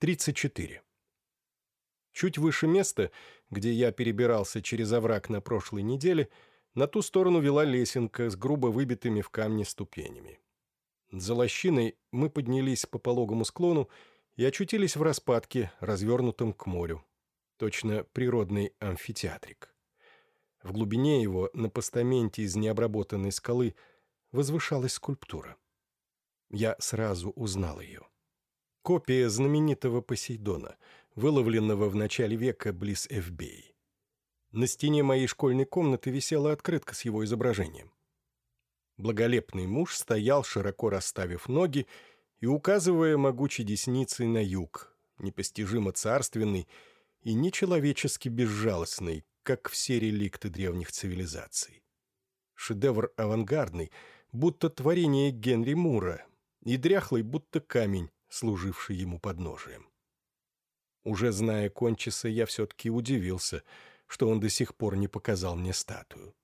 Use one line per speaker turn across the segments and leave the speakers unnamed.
34. Чуть выше места, где я перебирался через овраг на прошлой неделе, на ту сторону вела лесенка с грубо выбитыми в камне ступенями. За лощиной мы поднялись по пологому склону и очутились в распадке, развернутом к морю. Точно природный амфитеатрик. В глубине его, на постаменте из необработанной скалы, возвышалась скульптура. Я сразу узнал ее. Копия знаменитого Посейдона, выловленного в начале века близ Эфбей. На стене моей школьной комнаты висела открытка с его изображением. Благолепный муж стоял, широко расставив ноги и указывая могучей десницей на юг, непостижимо царственный и нечеловечески безжалостный, как все реликты древних цивилизаций. Шедевр авангардный, будто творение Генри Мура, и дряхлый, будто камень, служивший ему подножием. Уже зная Кончиса, я все-таки удивился, что он до сих пор не показал мне статую.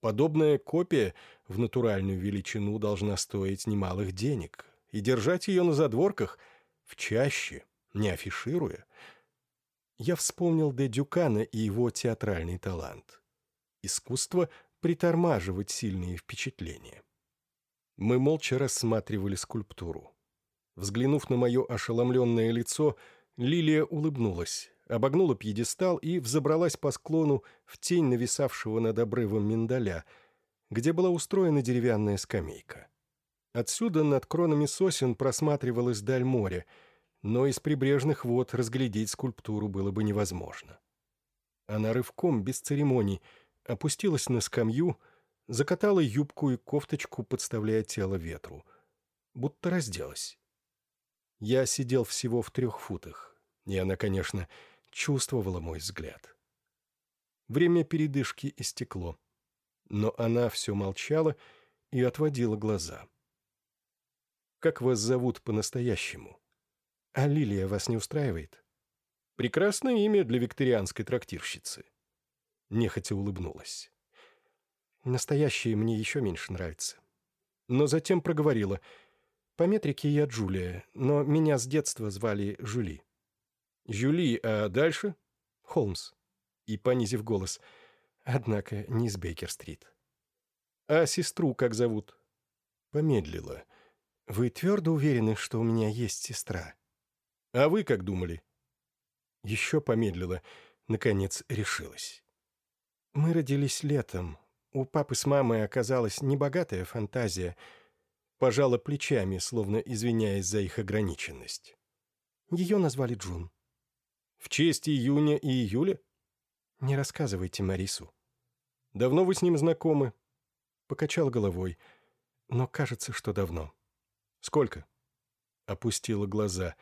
Подобная копия в натуральную величину должна стоить немалых денег, и держать ее на задворках в чаще, не афишируя. Я вспомнил Де Дюкана и его театральный талант. Искусство притормаживать сильные впечатления. Мы молча рассматривали скульптуру. Взглянув на мое ошеломленное лицо, Лилия улыбнулась, обогнула пьедестал и взобралась по склону в тень нависавшего над обрывом миндаля, где была устроена деревянная скамейка. Отсюда над кронами сосен просматривалась даль моря, но из прибрежных вод разглядеть скульптуру было бы невозможно. Она рывком, без церемоний, опустилась на скамью, закатала юбку и кофточку, подставляя тело ветру. Будто разделась. Я сидел всего в трех футах, и она, конечно, чувствовала мой взгляд. Время передышки истекло, но она все молчала и отводила глаза. «Как вас зовут по-настоящему?» «А Лилия вас не устраивает?» «Прекрасное имя для викторианской трактирщицы». Нехотя улыбнулась. «Настоящее мне еще меньше нравится». Но затем проговорила. «По метрике я Джулия, но меня с детства звали Жюли». «Жюли, а дальше?» «Холмс». И, понизив голос, «Однако не из Бейкер-стрит». «А сестру как зовут?» Помедлила. «Вы твердо уверены, что у меня есть сестра?» «А вы как думали?» Еще помедлила, наконец решилась. «Мы родились летом. У папы с мамой оказалась небогатая фантазия. Пожала плечами, словно извиняясь за их ограниченность. Ее назвали Джун. В честь июня и июля? Не рассказывайте Марису. Давно вы с ним знакомы? Покачал головой. Но кажется, что давно. Сколько? Опустила глаза.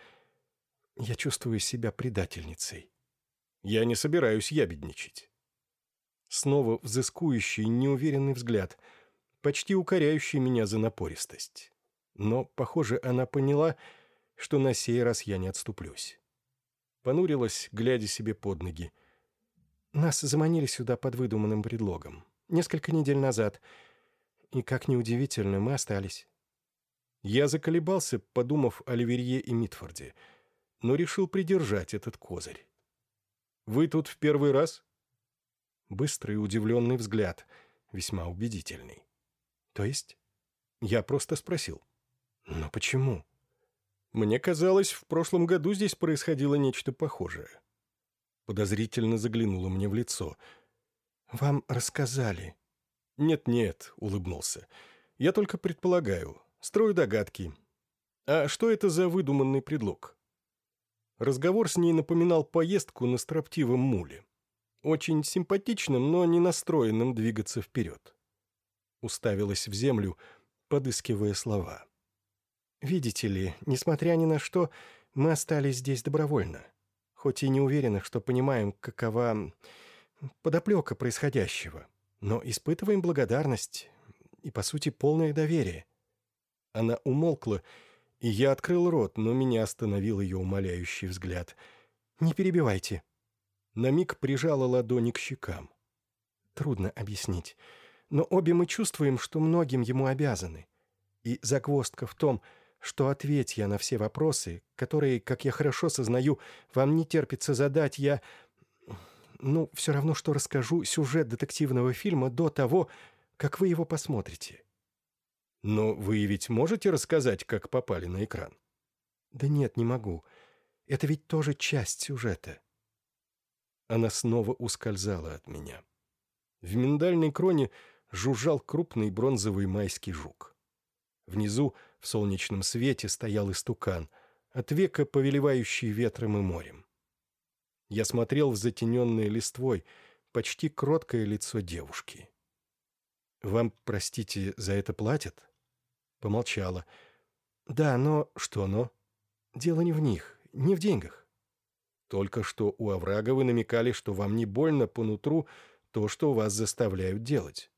Я чувствую себя предательницей. Я не собираюсь ябедничать. Снова взыскующий, неуверенный взгляд, почти укоряющий меня за напористость. Но, похоже, она поняла, что на сей раз я не отступлюсь понурилась, глядя себе под ноги. «Нас заманили сюда под выдуманным предлогом. Несколько недель назад. И, как неудивительно, мы остались». Я заколебался, подумав о Ливерье и Митфорде, но решил придержать этот козырь. «Вы тут в первый раз?» Быстрый удивленный взгляд, весьма убедительный. «То есть?» Я просто спросил. «Но почему?» Мне казалось, в прошлом году здесь происходило нечто похожее. Подозрительно заглянула мне в лицо. «Вам рассказали?» «Нет-нет», — улыбнулся. «Я только предполагаю. Строю догадки. А что это за выдуманный предлог?» Разговор с ней напоминал поездку на строптивом муле. Очень симпатичным, но не настроенным двигаться вперед. Уставилась в землю, подыскивая слова. Видите ли, несмотря ни на что, мы остались здесь добровольно. Хоть и не уверены, что понимаем, какова подоплека происходящего, но испытываем благодарность и, по сути, полное доверие. Она умолкла, и я открыл рот, но меня остановил ее умоляющий взгляд. «Не перебивайте». На миг прижала ладони к щекам. Трудно объяснить, но обе мы чувствуем, что многим ему обязаны. И загвоздка в том,
что ответь я на все вопросы, которые, как я хорошо сознаю, вам не терпится задать, я... Ну, все равно, что расскажу сюжет детективного фильма до того, как вы его посмотрите.
Но вы ведь можете рассказать, как попали на экран?
Да нет, не могу. Это ведь тоже часть сюжета.
Она снова ускользала от меня. В миндальной кроне жужжал крупный бронзовый майский жук. Внизу, в солнечном свете, стоял истукан, от века повелевающий ветром и морем. Я смотрел в затененное листвой, почти кроткое лицо девушки. «Вам, простите, за это платят?» Помолчала. «Да, но...» «Что но?» «Дело не в них, не в деньгах. Только что у оврага вы намекали, что вам не больно по нутру то, что вас заставляют делать.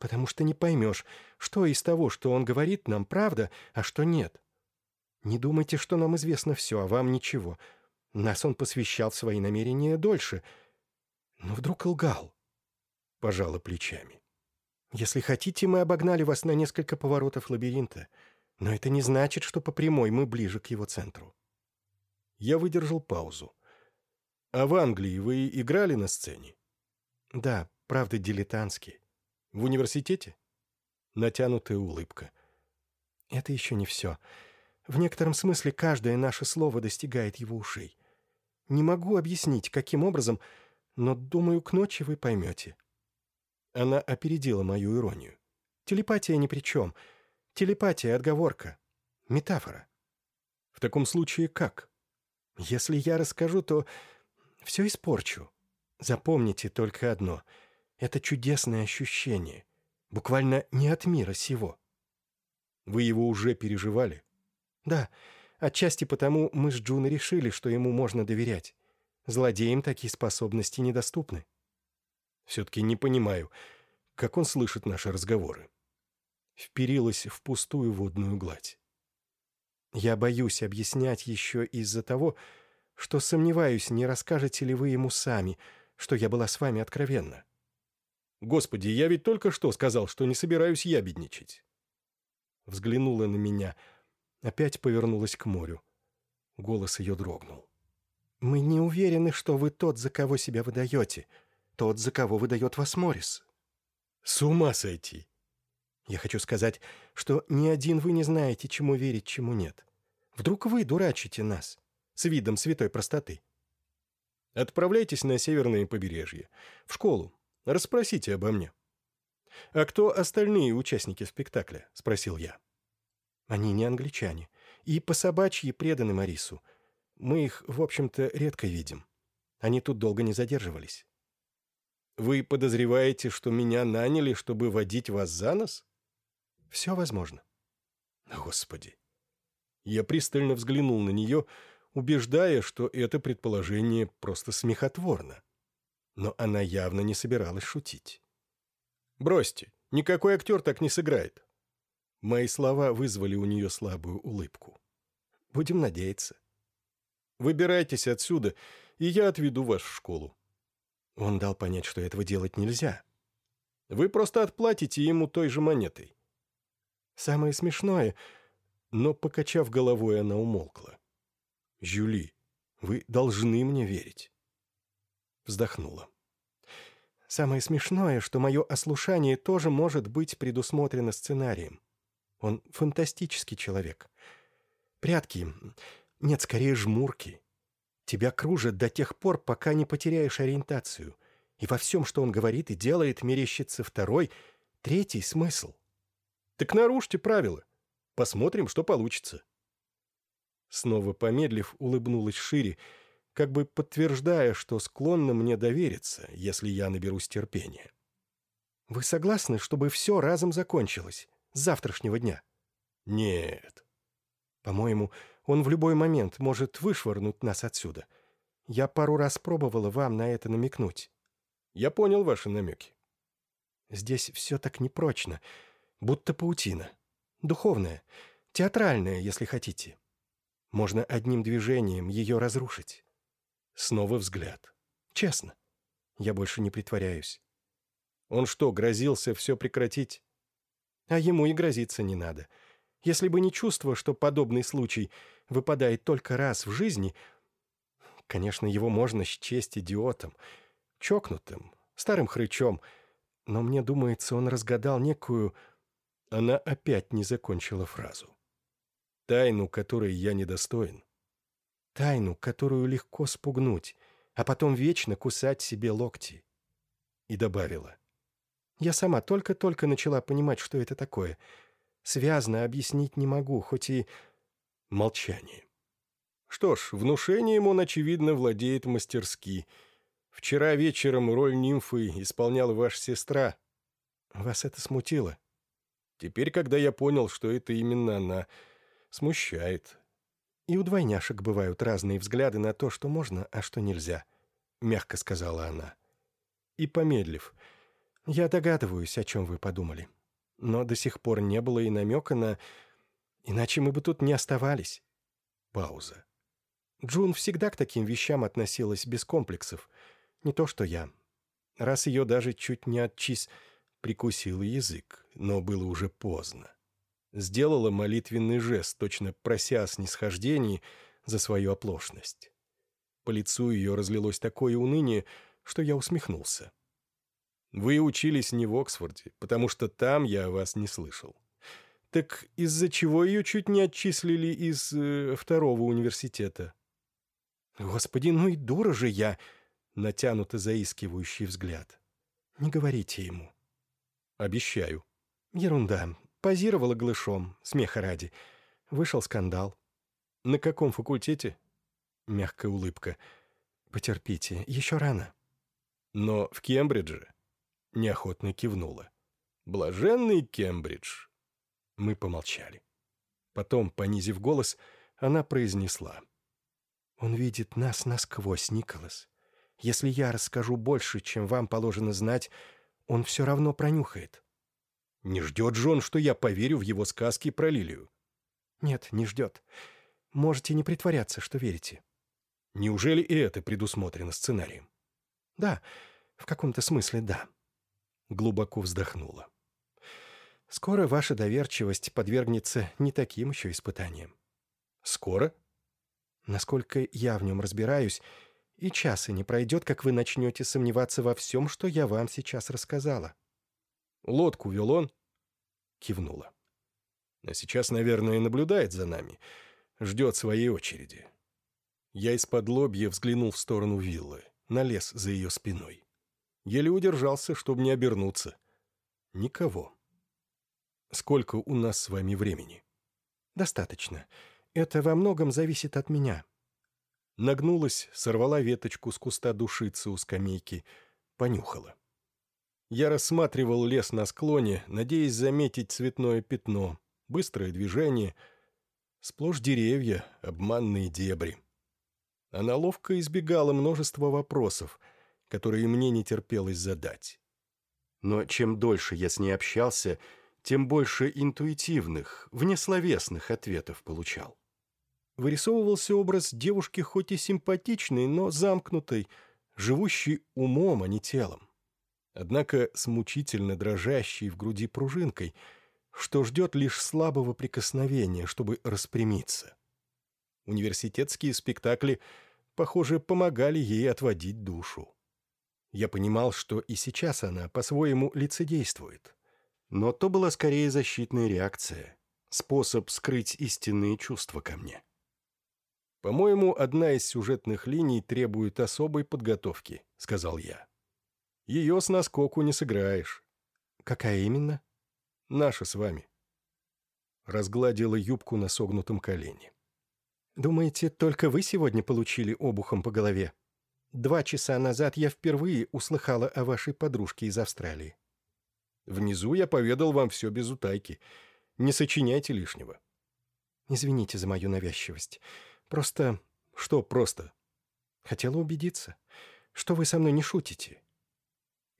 Потому что не поймешь, что из того, что он говорит, нам правда, а что нет. Не думайте, что нам известно все, а вам ничего. Нас он посвящал свои намерения дольше. Но вдруг лгал. Пожала плечами. Если хотите, мы обогнали вас на несколько поворотов лабиринта. Но это не значит, что по прямой мы ближе к его центру. Я выдержал паузу. «А в Англии вы играли на сцене?»
«Да, правда, дилетантски.
В университете?» Натянутая улыбка.
«Это еще не все. В некотором смысле каждое наше слово достигает его ушей. Не могу объяснить, каким образом, но, думаю, к ночи вы поймете». Она опередила мою иронию. «Телепатия ни при чем. Телепатия — отговорка. Метафора».
«В таком случае как?»
«Если я расскажу, то все испорчу. Запомните только одно. Это чудесное ощущение. Буквально не от мира сего».
«Вы его уже переживали?»
«Да. Отчасти потому мы с Джуной решили, что ему можно доверять. Злодеям такие способности недоступны».
«Все-таки не понимаю, как он слышит наши разговоры». Вперилась в пустую водную гладь.
Я боюсь объяснять еще из-за того, что сомневаюсь, не расскажете ли вы ему сами, что я была с вами откровенна.
Господи, я ведь только что сказал, что не собираюсь ябедничать. Взглянула на меня, опять повернулась к морю. Голос ее дрогнул.
«Мы не уверены, что вы тот, за кого себя выдаете, тот, за кого выдает вас Моррис».
«С ума сойти!»
Я хочу сказать, что ни один вы не знаете, чему верить, чему нет. Вдруг вы дурачите нас с видом святой простоты.
Отправляйтесь на северное побережье, в школу, расспросите обо мне. «А кто остальные участники спектакля?» — спросил я.
«Они не англичане, и по собачьи преданы Марису. Мы их, в общем-то, редко видим. Они тут долго не задерживались».
«Вы подозреваете, что меня наняли, чтобы водить вас за нос?»
Все возможно.
Господи. Я пристально взглянул на нее, убеждая, что это предположение просто смехотворно. Но она явно не собиралась шутить. «Бросьте, никакой актер так не сыграет». Мои слова вызвали у нее слабую улыбку.
«Будем надеяться».
«Выбирайтесь отсюда, и я отведу вас в школу».
Он дал понять, что этого делать нельзя.
«Вы просто отплатите ему той же монетой.
Самое смешное... Но, покачав головой, она умолкла.
«Жюли, вы должны мне верить».
Вздохнула. «Самое смешное, что мое ослушание тоже может быть предусмотрено сценарием. Он фантастический человек. Прятки... Нет, скорее жмурки. Тебя кружат до тех пор, пока не потеряешь ориентацию. И во всем, что он говорит и делает, мерещится второй, третий смысл.
Так нарушьте правила. Посмотрим, что получится». Снова помедлив, улыбнулась шире, как бы подтверждая, что склонна мне довериться, если я наберусь терпения.
«Вы согласны, чтобы все разом закончилось? С завтрашнего дня?»
«Нет».
«По-моему, он в любой момент может вышвырнуть нас отсюда. Я пару раз пробовала вам на это намекнуть».
«Я понял ваши намеки».
«Здесь все так непрочно будто паутина. Духовная, театральная, если хотите. Можно одним движением ее разрушить. Снова взгляд. Честно. Я больше не притворяюсь.
Он что, грозился все прекратить?
А ему и грозиться не надо. Если бы не чувство, что подобный случай выпадает только раз в жизни, конечно, его можно счесть идиотом, чокнутым, старым хрычом, но мне думается, он разгадал некую...
Она опять не закончила фразу. Тайну, которой я недостоин.
Тайну, которую легко спугнуть, а потом вечно кусать себе локти. И добавила. Я сама только-только начала понимать, что это такое. Связно объяснить не могу, хоть и...
Молчание. Что ж, внушением он, очевидно, владеет мастерски — Вчера вечером роль нимфы исполняла ваша сестра.
Вас это смутило?
Теперь, когда я понял, что это именно она, смущает.
И у двойняшек бывают разные взгляды на то, что можно, а что нельзя, — мягко сказала она. И помедлив, я догадываюсь, о чем вы подумали. Но до сих пор не было и намека на... Иначе мы бы тут не оставались.
Пауза.
Джун всегда к таким вещам относилась без комплексов — не то что я. Раз ее даже чуть не отчис... Прикусила язык, но было уже поздно. Сделала молитвенный жест, точно прося о снисхождении за свою оплошность. По лицу ее разлилось такое уныние, что я усмехнулся.
«Вы учились не в Оксфорде, потому что там я вас не слышал. Так из-за чего ее чуть не отчислили из э, второго университета?»
«Господи, ну и дура же я!» натянуто заискивающий взгляд. «Не говорите ему».
«Обещаю».
«Ерунда. Позировала глышом, смеха ради. Вышел скандал».
«На каком факультете?»
Мягкая улыбка. «Потерпите, еще рано».
«Но в Кембридже?» Неохотно кивнула. «Блаженный Кембридж». Мы помолчали. Потом, понизив голос, она произнесла.
«Он видит нас насквозь, Николас. Если я расскажу больше, чем вам положено знать, он все равно пронюхает».
«Не ждет же он, что я поверю в его сказки про Лилию?»
«Нет, не ждет. Можете не притворяться, что верите».
«Неужели и это предусмотрено сценарием?»
«Да, в каком-то смысле да».
Глубоко вздохнула.
«Скоро ваша доверчивость подвергнется не таким еще испытаниям».
«Скоро?»
«Насколько я в нем разбираюсь, и часа не пройдет, как вы начнете сомневаться во всем, что я вам сейчас рассказала».
«Лодку вел он?»
Кивнула.
«А сейчас, наверное, наблюдает за нами. Ждет своей очереди». Я из-под лобья взглянул в сторону виллы, на лес за ее спиной. Еле удержался, чтобы не обернуться. Никого. «Сколько у нас с вами времени?»
«Достаточно. Это во многом зависит от меня
нагнулась, сорвала веточку с куста душицы у скамейки, понюхала. Я рассматривал лес на склоне, надеясь заметить цветное пятно, быстрое движение, сплошь деревья, обманные дебри. Она ловко избегала множества вопросов, которые мне не терпелось задать. Но чем дольше я с ней общался, тем больше интуитивных, внесловесных ответов получал вырисовывался образ девушки хоть и симпатичной, но замкнутой, живущей умом, а не телом. Однако с мучительно дрожащей в груди пружинкой, что ждет лишь слабого прикосновения, чтобы распрямиться. Университетские спектакли, похоже, помогали ей отводить душу. Я понимал, что и сейчас она по-своему лицедействует. Но то была скорее защитная реакция, способ скрыть истинные чувства ко мне. «По-моему, одна из сюжетных линий требует особой подготовки», — сказал я. «Ее с наскоку не сыграешь».
«Какая именно?»
«Наша с вами». Разгладила юбку на согнутом колене.
«Думаете, только вы сегодня получили обухом по голове? Два часа назад я впервые услыхала о вашей подружке из Австралии».
«Внизу я поведал вам все без утайки. Не сочиняйте лишнего».
«Извините за мою навязчивость». Просто...
Что просто?
Хотела убедиться, что вы со мной не шутите.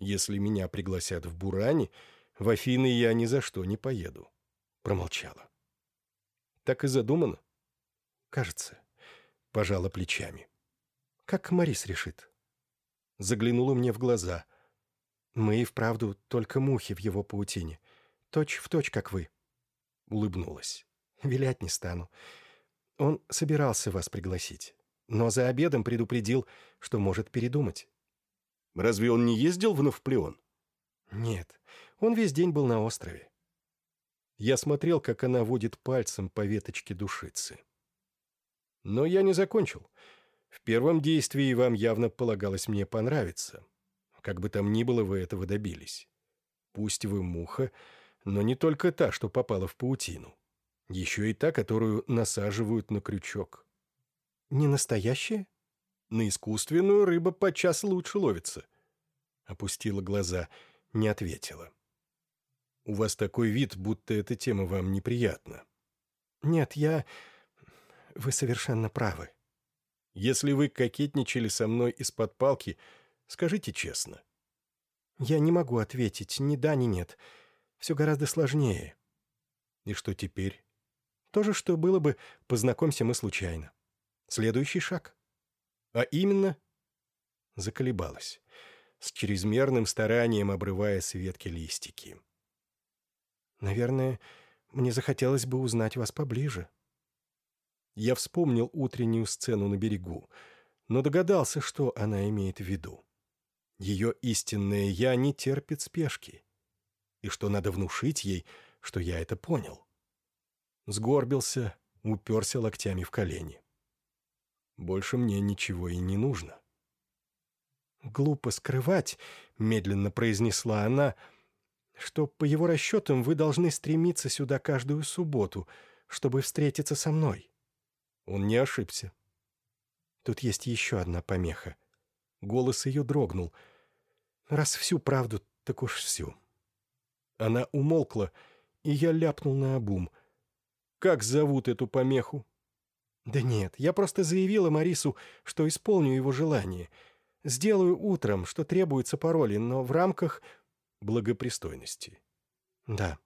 Если меня пригласят в Буране, в Афины я ни за что не поеду. Промолчала. Так и задумано?
Кажется.
Пожала плечами.
Как Марис решит.
Заглянула мне в глаза.
Мы и вправду только мухи в его паутине. Точь в точь, как вы.
Улыбнулась.
Вилять не стану. Он собирался вас пригласить, но за обедом предупредил, что может передумать.
Разве он не ездил в Новплеон?
Нет, он весь день был на острове. Я смотрел, как она водит пальцем по веточке душицы. Но я не закончил. В первом действии вам явно полагалось мне понравиться. Как бы там ни было, вы этого добились. Пусть вы муха, но не только та, что попала в паутину. Еще и та, которую насаживают на крючок. Не настоящая?
На искусственную рыба подчас лучше ловится. Опустила глаза, не ответила. У вас такой вид, будто эта тема вам неприятна.
Нет, я... Вы совершенно правы.
Если вы кокетничали со мной из-под палки, скажите честно.
Я не могу ответить ни да, ни нет. Все гораздо сложнее.
И что теперь?
То же, что было бы, познакомься мы случайно. Следующий шаг.
А именно?
Заколебалась, с чрезмерным старанием обрывая с ветки листики. Наверное, мне захотелось бы узнать вас поближе. Я вспомнил утреннюю сцену на берегу, но догадался, что она имеет в виду. Ее истинное «я» не терпит спешки, и что надо внушить ей, что я это понял. Сгорбился, уперся локтями в колени. Больше мне ничего и не нужно. «Глупо скрывать», — медленно произнесла она, — что, по его расчетам, вы должны стремиться сюда каждую субботу, чтобы встретиться со мной.
Он не ошибся.
Тут есть еще одна помеха. Голос ее дрогнул. Раз всю правду, так уж всю. Она умолкла, и я ляпнул на обум. «Как зовут эту помеху?» «Да нет, я просто заявила Марису, что исполню его желание. Сделаю утром, что требуется пароли, но в рамках благопристойности.
Да.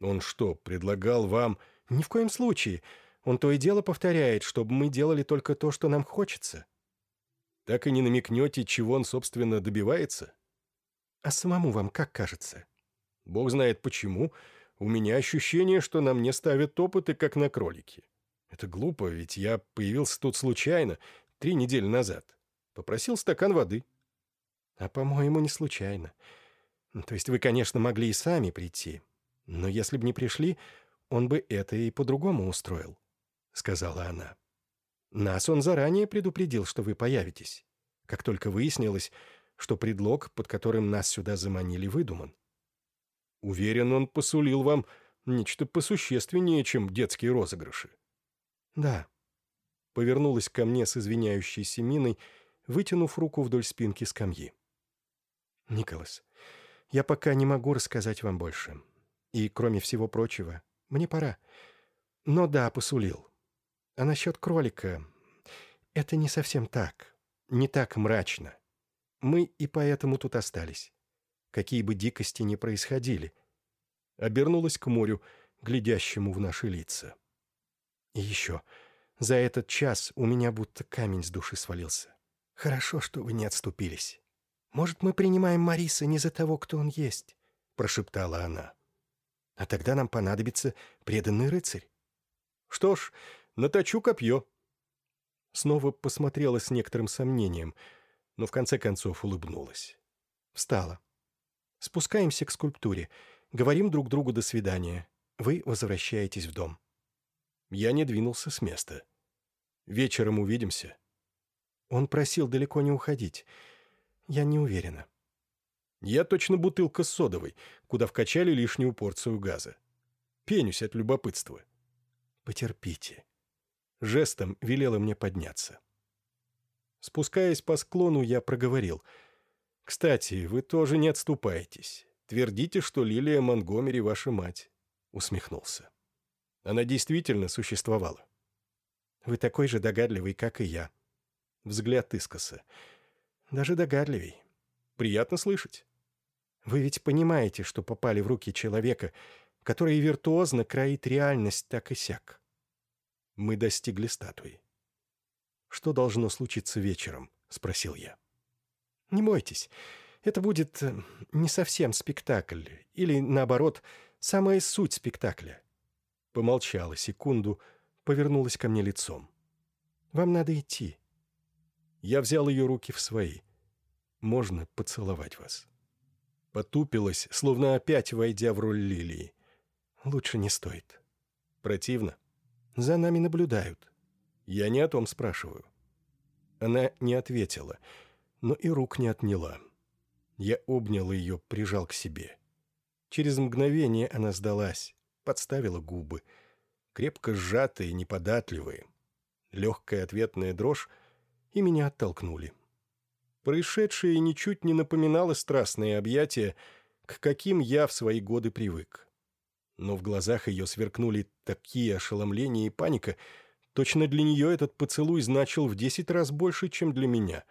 Он что, предлагал вам...
Ни в коем случае. Он то и дело повторяет, чтобы мы делали только то, что нам хочется.
Так и не намекнете, чего он, собственно, добивается?
А самому вам как кажется?
Бог знает почему. У меня ощущение, что на мне ставят опыты, как на кролике. Это глупо, ведь я появился тут случайно, три недели назад. Попросил стакан воды.
А, по-моему, не случайно. То есть вы, конечно, могли и сами прийти, но если бы не пришли, он бы это и по-другому устроил», — сказала она. «Нас он заранее предупредил, что вы появитесь, как только выяснилось, что предлог, под которым нас сюда заманили, выдуман.
Уверен, он посулил вам нечто посущественнее, чем детские розыгрыши».
«Да», — повернулась ко мне с извиняющейся миной, вытянув руку вдоль спинки скамьи. «Николас, я пока не могу рассказать вам больше. И, кроме всего прочего, мне пора. Но да, посулил. А насчет кролика... Это не совсем так. Не так мрачно. Мы и поэтому тут остались. Какие бы дикости ни происходили. Обернулась к морю, глядящему в наши лица. И еще. За этот час у меня будто камень с души свалился. Хорошо, что вы не отступились. «Может, мы принимаем Мариса не за того, кто он есть?» — прошептала она. «А тогда нам понадобится преданный рыцарь».
«Что ж, наточу копье».
Снова посмотрела с некоторым сомнением, но в конце концов улыбнулась. Встала. «Спускаемся к скульптуре. Говорим друг другу до свидания. Вы возвращаетесь в дом».
Я не двинулся с места. «Вечером увидимся».
Он просил далеко не уходить — я не уверена.
Я точно бутылка с содовой, куда вкачали лишнюю порцию газа. Пенюсь от любопытства.
Потерпите. Жестом велела мне подняться. Спускаясь по склону, я проговорил. «Кстати, вы тоже не отступаетесь. Твердите, что Лилия Монгомери ваша мать». Усмехнулся. Она действительно существовала. «Вы такой же догадливый, как и я». Взгляд искоса. Даже догадливей. Приятно слышать. Вы ведь понимаете, что попали в руки человека, который виртуозно кроит реальность так и сяк. Мы достигли статуи. «Что должно случиться вечером?» — спросил я. «Не бойтесь, это будет э, не совсем спектакль, или, наоборот, самая суть спектакля.
Помолчала секунду, повернулась ко мне лицом.
«Вам надо идти».
Я взял ее руки в свои. «Можно поцеловать вас?» Потупилась, словно опять войдя в роль лилии.
«Лучше не стоит».
«Противно?»
«За нами наблюдают».
«Я не о том спрашиваю». Она не ответила, но и рук не отняла. Я обнял ее, прижал к себе. Через мгновение она сдалась, подставила губы. Крепко сжатые, неподатливые. Легкая ответная дрожь, и меня оттолкнули. Происшедшее ничуть не напоминало страстные объятия, к каким я в свои годы привык. Но в глазах ее сверкнули такие ошеломления и паника, точно для нее этот поцелуй значил в десять раз больше, чем для меня.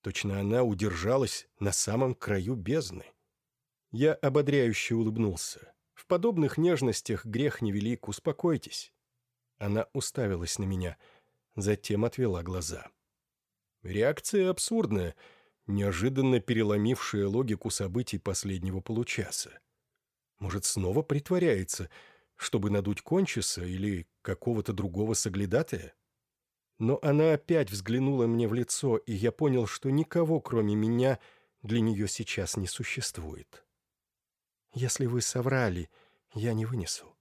Точно она удержалась на самом краю бездны. Я ободряюще улыбнулся. В подобных нежностях грех невелик, успокойтесь. Она уставилась на меня, затем отвела глаза. Реакция абсурдная, неожиданно переломившая логику событий последнего получаса. Может, снова притворяется, чтобы надуть кончиса или какого-то другого соглядатая? Но она опять взглянула мне в лицо, и я понял, что никого, кроме меня, для нее сейчас не существует.
Если вы соврали, я не вынесу».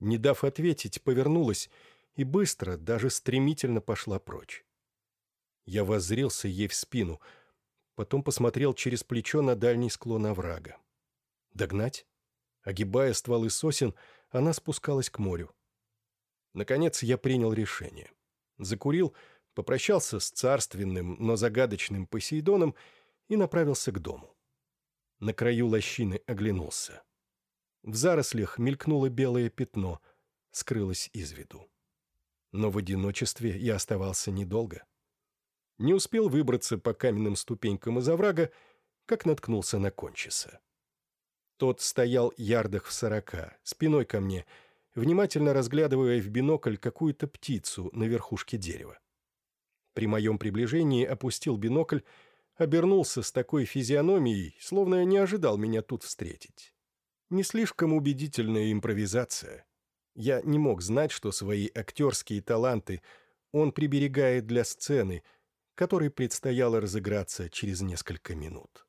Не дав ответить, повернулась и быстро, даже стремительно пошла прочь. Я воззрился ей в спину, потом посмотрел через плечо на дальний склон оврага. Догнать? Огибая стволы сосен, она спускалась к морю. Наконец я принял решение. Закурил, попрощался с царственным, но загадочным Посейдоном и направился к дому на краю лощины оглянулся. В зарослях мелькнуло белое пятно, скрылось из виду. Но в одиночестве я оставался недолго. Не успел выбраться по каменным ступенькам из оврага, как наткнулся на кончиса. Тот стоял ярдах в сорока, спиной ко мне, внимательно разглядывая в бинокль какую-то птицу на верхушке дерева. При моем приближении опустил бинокль обернулся с такой физиономией, словно не ожидал меня тут встретить. Не слишком убедительная импровизация. Я не мог знать, что свои актерские таланты он приберегает для сцены, которой предстояло разыграться через несколько минут.